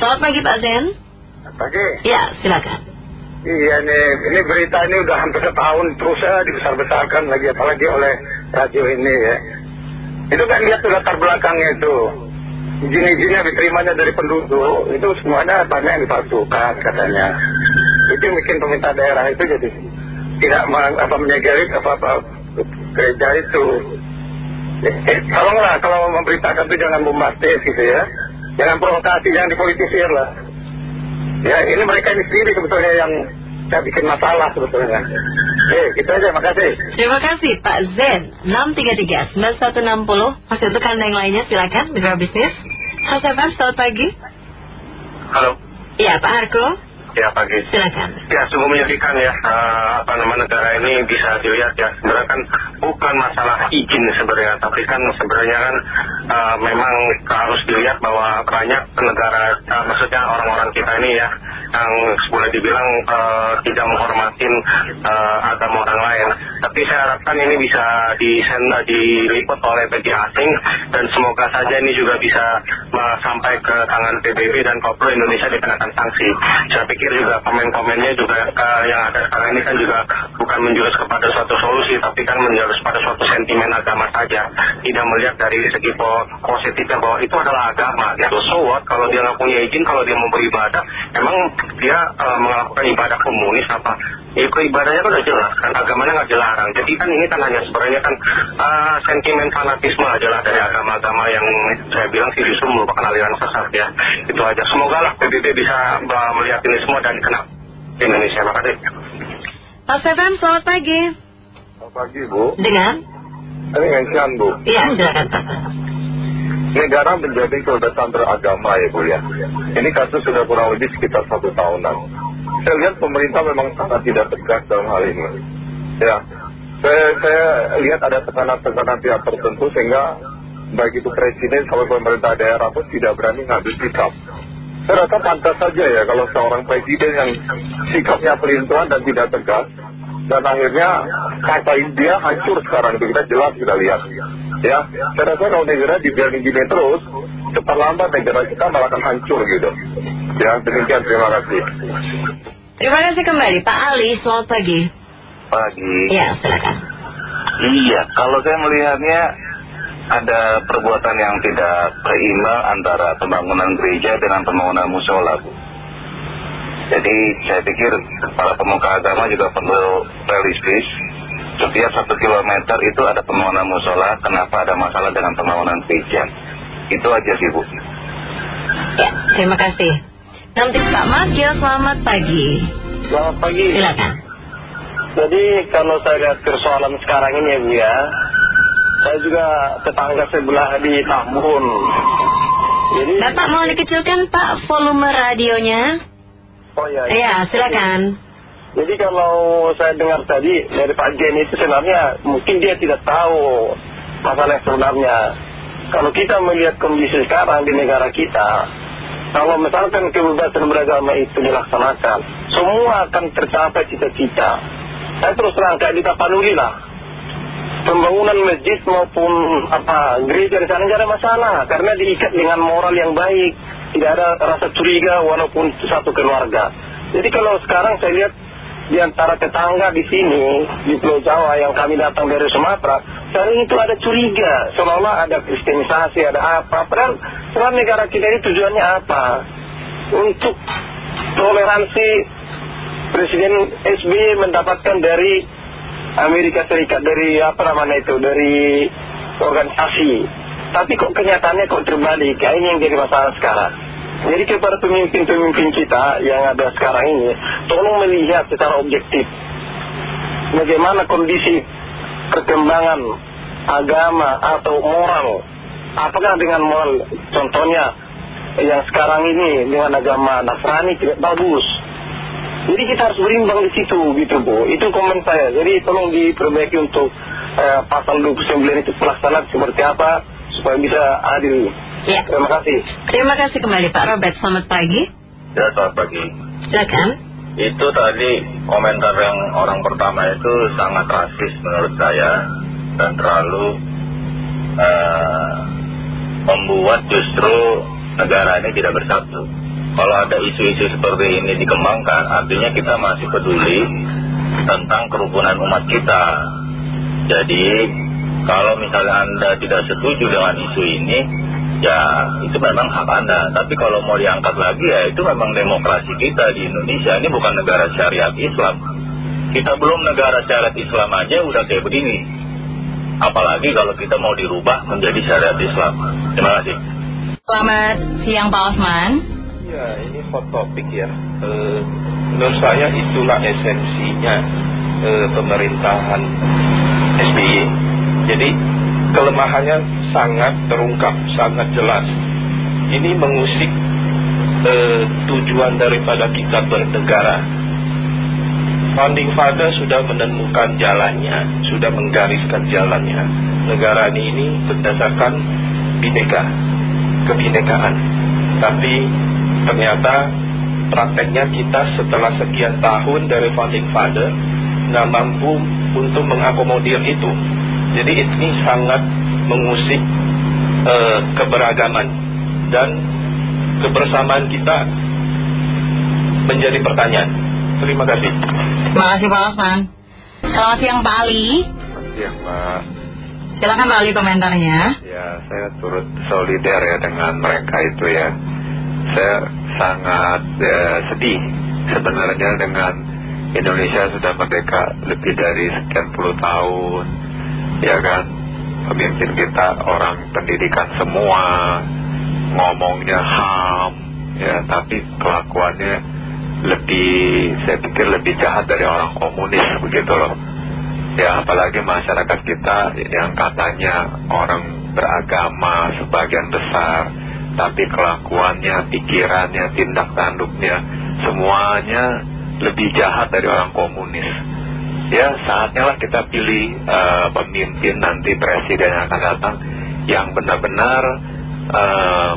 Selamat pagi Pak Zen. Pagi. Ya, silakan. Iya nih, ini berita ini udah hampir setahun terus ya dibesar-besarkan lagi apalagi oleh radio ini ya. Itu kan lihat tuh latar belakangnya itu. Izin-izinnya diterimanya dari penduduk, itu semuanya banyak yang dipalsukan katanya. Itu yang bikin pemerintah daerah itu jadi tidak apa menyegel apa apa gereja itu. Eh, eh, tolonglah kalau memberitakan itu jangan bombastis gitu ya. Jangan provokasi, jangan dipolitisir lah. Ya ini mereka ini sendiri sebetulnya yang saya bikin masalah sebetulnya. Eh, gitu aja, makasih. Terima kasih Pak Zen 633 9160 Masih untuk anda yang lainnya silakan Mitra Bisnis Mas Evan, selamat pagi Halo. Iya Pak Harko Ya pagi. Silakan Ya sungguh menyedihkan ya eh, apa nama negara ini bisa dilihat ya sebenarnya kan bukan masalah izin sebenarnya tapi kan sebenarnya kan eh, memang harus dilihat bahwa banyak negara eh, maksudnya orang-orang kita ini ya yang boleh dibilang eh, tidak menghormatin eh, agama orang lain. Tapi saya harapkan ini bisa disenda, diliput oleh media asing dan semoga saja ini juga bisa sampai ke tangan PBB dan Koplo Indonesia dikenakan sanksi. Saya pikir juga komen-komennya juga eh, yang ada sekarang ini kan juga bukan menjurus kepada suatu solusi tapi kan menjurus pada suatu sentimen agama saja. Tidak melihat dari segi po- positifnya bahwa itu adalah agama. Gitu so what? Kalau dia nggak punya izin kalau dia mau beribadah emang dia eh, melakukan ibadah komunis apa? Ya ibadahnya kan udah jelas kan? Agamanya nggak dilarang. Jadi kan ini kan hanya sebenarnya kan eh, sentimen fanatisme aja lah dari agama-agama yang saya bilang sih justru merupakan aliran sesat ya. Itu aja. Semoga lah PBB bisa eh, melihat ini semua dan kena di Indonesia. Makasih Mas Evan, selamat pagi. Selamat pagi, Bu. Dengan? Ini Ngensian, Bu. Iya, silakan Pak Negara menjadi kebebasan beragama ya, Bu ya. Ini kasus sudah kurang lebih sekitar satu tahunan. Saya lihat pemerintah memang sangat tidak tegas dalam hal ini. Ya, saya, saya lihat ada tekanan-tekanan pihak tertentu sehingga baik itu presiden sampai pemerintah daerah pun tidak berani ngambil sikap. Saya rasa pantas saja ya kalau seorang presiden yang sikapnya pelintuan dan tidak tegas dan akhirnya kata India hancur sekarang. Itu kita jelas kita lihat. Ya saya rasa kalau negara dibiarin gini terus cepat lambat negara kita malah akan hancur gitu. Ya demikian terima kasih. Terima kasih kembali. Pak Ali, selamat pagi. Pagi. Iya, silakan. Iya, kalau saya melihatnya ada perbuatan yang tidak berimbang antara pembangunan gereja dengan pembangunan musola, Bu. Jadi saya pikir para pemuka agama juga perlu realistis. Setiap satu kilometer itu ada pembangunan musola, kenapa ada masalah dengan pembangunan gereja? Itu aja sih, Bu. Ya, terima kasih Nanti Pak Magio, selamat pagi Selamat pagi. Silakan Jadi kalau saya lihat persoalan sekarang ini ya Bu ya, saya juga tetangga sebelah di Tambun. Jadi, Bapak mau dikecilkan Pak volume radionya oh ya, Iya, silakan Jadi kalau saya dengar tadi dari Pak Jen itu sebenarnya mungkin dia tidak tahu masalah yang sebenarnya. Kalau kita melihat kondisi sekarang di negara kita, kalau misalkan kebebasan beragama itu dilaksanakan, semua akan tercapai cita-cita. Saya terus terang kayak di Tapanuli lah. Pembangunan masjid maupun apa gereja di sana tidak ada masalah karena diikat dengan moral yang baik, tidak ada rasa curiga walaupun satu keluarga. Jadi kalau sekarang saya lihat di antara tetangga di sini di Pulau Jawa yang kami datang dari Sumatera, sekarang itu ada curiga, seolah-olah ada kristenisasi, ada apa. Padahal sebenarnya negara kita ini tujuannya apa? Untuk toleransi Presiden SBY mendapatkan dari Amerika Serikat dari apa namanya itu dari organisasi. Tapi kok kenyataannya kok terbalik? Ya, ini yang jadi masalah sekarang. Jadi kepada pemimpin-pemimpin kita yang ada sekarang ini, tolong melihat secara objektif bagaimana kondisi perkembangan agama atau moral. Apakah dengan moral, contohnya yang sekarang ini dengan agama Nasrani tidak bagus. Jadi kita harus berimbang di situ gitu Bu. Itu komen saya. Jadi tolong diperbaiki untuk eh, pasal 29 itu pelaksanaan seperti apa supaya bisa adil. Ya, Terima kasih. terima kasih kembali Pak Robert, selamat pagi Ya, selamat pagi. Silakan Itu tadi komentar yang orang pertama itu sangat rasis menurut saya dan terlalu eh, membuat justru negara ini tidak bersatu. kalau ada isu-isu seperti ini dikembangkan, artinya kita masih peduli tentang kerukunan umat kita. Jadi, kalau misalnya Anda tidak setuju dengan isu ini, ya itu memang hak Anda. Tapi kalau mau diangkat lagi ya itu memang demokrasi kita di Indonesia. Ini bukan negara syariat Islam. Kita belum negara syariat Islam aja udah kayak begini. Apalagi kalau kita mau dirubah menjadi syariat Islam. Terima kasih. Selamat siang Pak Osman. Ya, ini hot topic ya. Eh, menurut saya itulah esensinya eh, pemerintahan SBY. Jadi kelemahannya sangat terungkap, sangat jelas. Ini mengusik eh, tujuan daripada kita bernegara. Founding Father sudah menemukan jalannya, sudah menggariskan jalannya. Negara ini, ini berdasarkan bineka, kebinekaan. Tapi ternyata prakteknya kita setelah sekian tahun dari Founding Father nggak mampu untuk mengakomodir itu. Jadi ini sangat mengusik eh, keberagaman dan kebersamaan kita menjadi pertanyaan. Terima kasih. Terima kasih Pak Osman. Selamat siang Pak Ali. Selamat siang Mbak. Silakan Pak Ali komentarnya. Ya, saya turut solidar ya dengan mereka itu ya. Saya sangat eh, sedih sebenarnya dengan Indonesia sudah merdeka lebih dari sekian puluh tahun, ya kan? Pemimpin kita orang pendidikan semua, ngomongnya ham, ya, tapi kelakuannya lebih, saya pikir lebih jahat dari orang komunis begitu loh. Ya, apalagi masyarakat kita yang katanya orang beragama sebagian besar, tapi kelakuannya, pikirannya, tindak tanduknya, semuanya lebih jahat dari orang komunis. Ya, saatnya lah kita pilih eh, pemimpin nanti presiden yang akan datang yang benar-benar eh,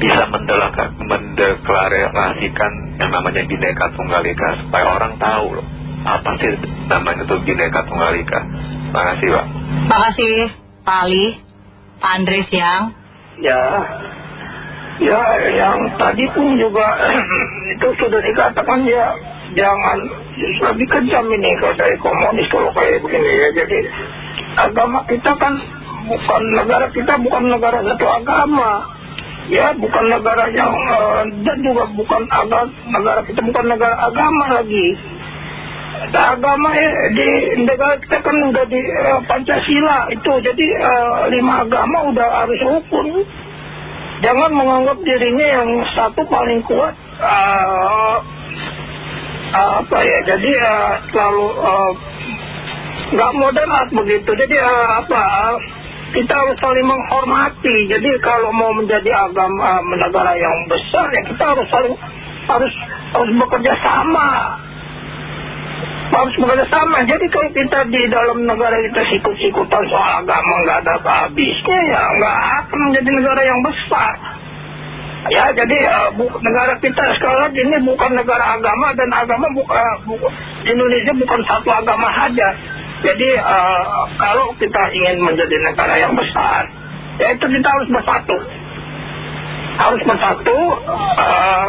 bisa mendeklarasikan yang namanya Bhinneka Tunggal Ika supaya orang tahu loh apa sih namanya itu Bhinneka Tunggal Ika. Terima kasih Pak. Terima kasih Pak Ali. Pak Andre siang. Ya, ya yang tadi pun juga itu sudah dikatakan ya jangan lebih kejam ini kalau dari komunis kalau kayak begini ya. Jadi agama kita kan bukan negara kita bukan negara satu agama. Ya, bukan negara yang eh, dan juga bukan agama negara kita bukan negara agama lagi. Ada agama ya, di negara kita kan udah di eh, Pancasila itu jadi lima agama udah harus rukun jangan menganggap dirinya yang satu paling kuat eh, apa ya jadi eh, terlalu nggak moderat begitu. Jadi eh, apa kita harus saling menghormati. Jadi kalau mau menjadi agama negara yang besar ya kita harus saling harus harus bekerja sama harus bekerja sama. Jadi kalau kita di dalam negara kita sikut-sikutan soal agama nggak ada habisnya ya. Nggak akan menjadi negara yang besar. Ya jadi bu- negara kita sekarang ini bukan negara agama dan agama bu- eh, Indonesia bukan satu agama saja. Jadi eh, kalau kita ingin menjadi negara yang besar ya itu kita harus bersatu. Harus bersatu eh,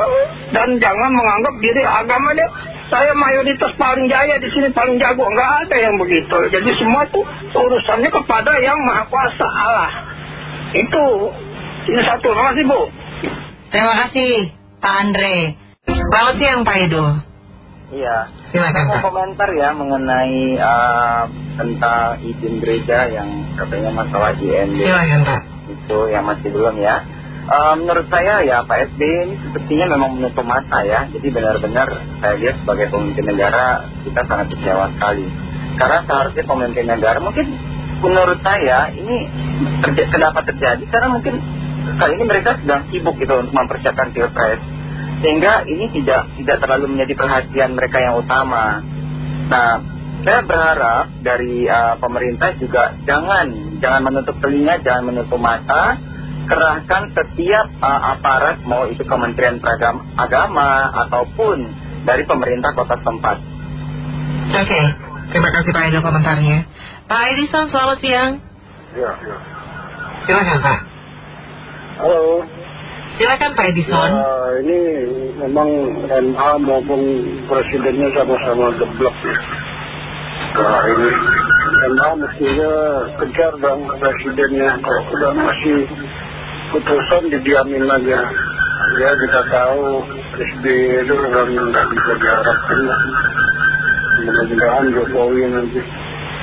dan jangan menganggap diri agama dia saya mayoritas paling jaya di sini paling jago nggak ada yang begitu jadi semua itu urusannya kepada yang maha kuasa Allah itu ini satu terima kasih bu Terima kasih Pak Andre. Selamat siang Pak Edo. Iya, Silakan saya mau Pak. komentar ya mengenai eh, tentang izin gereja yang katanya masalah IND Silakan Pak. itu yang masih belum ya. Eh, menurut saya ya Pak SBY ini sepertinya memang menutup mata ya. Jadi benar-benar saya lihat sebagai pemimpin negara kita sangat kecewa sekali. Karena seharusnya pemimpin negara mungkin menurut saya ini terja- kenapa terjadi karena mungkin kali ini mereka sedang sibuk gitu untuk mempersiapkan pilpres sehingga ini tidak tidak terlalu menjadi perhatian mereka yang utama. Nah, saya berharap dari uh, pemerintah juga jangan jangan menutup telinga, jangan menutup mata, kerahkan setiap uh, aparat mau itu Kementerian Peragam- Agama ataupun dari pemerintah kota setempat. Oke. Terima kasih Pak Edo komentarnya. Pak Edison selamat siang. Ya, ya. Silakan Pak. halo Silakan Pak Edison. Ya, ini memang MA maupun presidennya sama-sama geblok ya. Nah ini MA mestinya kejar dong presidennya kok udah masih putusan didiamin aja. Ya kita tahu SBY itu kan nggak bisa diharapkan. Mudah-mudahan Jokowi nanti.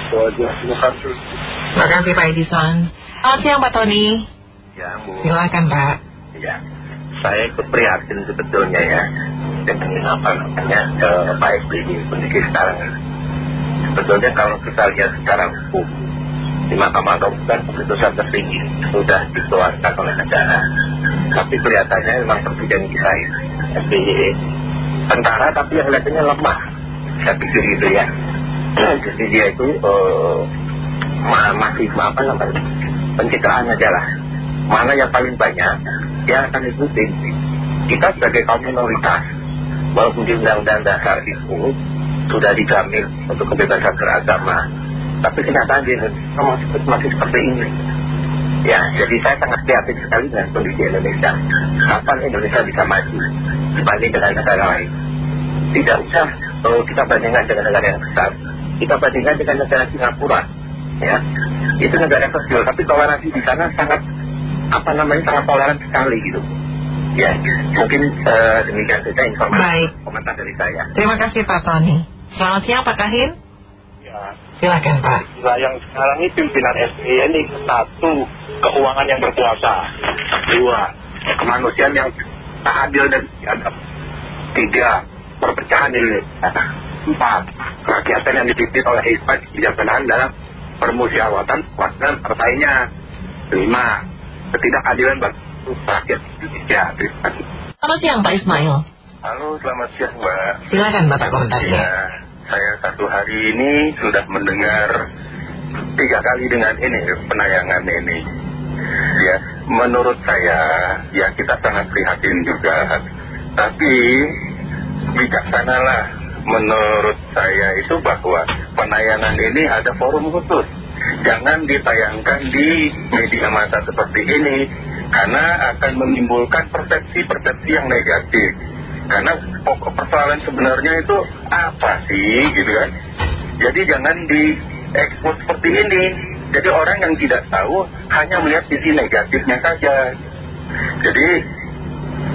Itu aja. Terima kasih. Terima kasih Pak Edison. Selamat siang Pak Tony. Ya, Bu. Silakan Pak. Ya, saya ikut prihatin sebetulnya ya dengan apa namanya eh, Pak SBY kondisi sekarang. Sebetulnya kalau kita lihat secara hukum di Mahkamah Agung kan keputusan tertinggi sudah dikeluarkan oleh negara. Tapi kelihatannya memang presiden kita SBY tentara tapi yang kelihatannya lemah. Saya pikir gitu ya. Jadi dia itu ma- masih apa namanya pencitraan aja. Mana yang paling banyak dia akan ikutin. Kita sebagai kaum minoritas, walaupun di undang-undang dasar itu sudah dijamin untuk kebebasan beragama, tapi kenyataan di Indonesia masih, masih seperti ini. Ya, jadi saya sangat prihatin sekali dengan kondisi Indonesia. Kapan Indonesia bisa maju dibanding dengan negara lain? Tidak usah kalau kita bandingkan dengan negara yang besar. Kita bandingkan dengan negara Singapura. Ya, itu negara kecil, tapi toleransi di sana sangat apa namanya sangat toleran sekali gitu. Ya, mungkin eh, demikian saja informasi Baik. komentar dari saya. Terima kasih Pak Tony. Selamat siang Pak Kahin. Ya. Silakan Pak. Nah yang sekarang ini pimpinan SBY ini satu keuangan yang berkuasa, dua kemanusiaan yang tak adil dan biadab, tiga perpecahan ini, empat kerakyatan yang dipimpin oleh Hizbut kebijaksanaan dalam permusyawaratan kekuatan partainya, lima ketidakadilan bagi rakyat Indonesia. Terima kasih. Selamat siang Pak Ismail. Halo, selamat siang Mbak. Silakan Bapak komentarnya. Ya, saya satu hari ini sudah mendengar tiga kali dengan ini penayangan ini. Ya, menurut saya ya kita sangat prihatin juga. Tapi bijaksanalah menurut saya itu bahwa penayangan ini ada forum khusus. Jangan ditayangkan di media massa seperti ini karena akan menimbulkan persepsi-persepsi yang negatif. Karena pokok persoalan sebenarnya itu apa sih gitu kan. Jadi jangan diekspos seperti ini. Jadi orang yang tidak tahu hanya melihat sisi negatifnya saja. Jadi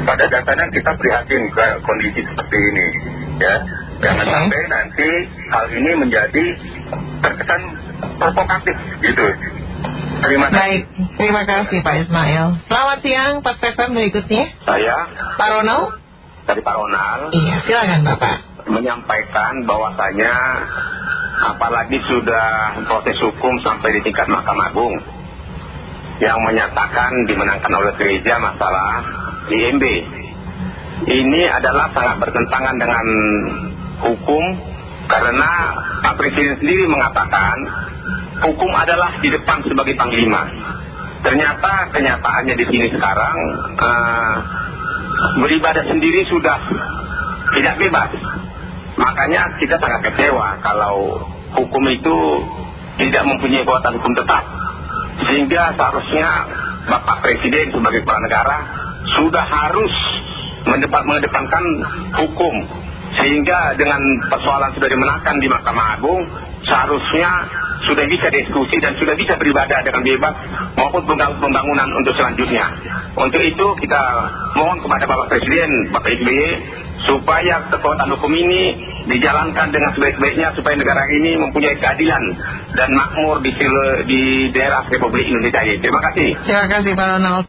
pada dasarnya kita prihatin ke kondisi seperti ini. Ya, jangan Oke. sampai nanti hal ini menjadi terkesan provokatif gitu. Terima kasih. Baik, terima kasih Pak Ismail. Selamat siang Pak Stefan berikutnya. Saya Pak Ronald. Dari Pak Ronald Iya, silakan Bapak. menyampaikan bahwasanya apalagi sudah proses hukum sampai di tingkat Mahkamah Agung yang menyatakan dimenangkan oleh gereja masalah IMB. Ini adalah sangat bertentangan dengan hukum karena Pak Presiden sendiri mengatakan hukum adalah di depan sebagai panglima. Ternyata kenyataannya di sini sekarang eh, beribadah sendiri sudah tidak bebas. Makanya kita sangat kecewa kalau hukum itu tidak mempunyai kekuatan hukum tetap. Sehingga seharusnya Bapak Presiden sebagai kepala negara sudah harus mendepan, mengedepankan hukum. Sehingga dengan persoalan sudah dimenangkan di Mahkamah Agung, seharusnya sudah bisa diskusi dan sudah bisa beribadah dengan bebas maupun pembangun- pembangunan untuk selanjutnya. Untuk itu kita mohon kepada Bapak Presiden, Bapak SBY, supaya kekuatan hukum ini dijalankan dengan sebaik-baiknya supaya negara ini mempunyai keadilan dan makmur di, di daerah Republik Indonesia. Terima kasih. Terima kasih Pak Ronald.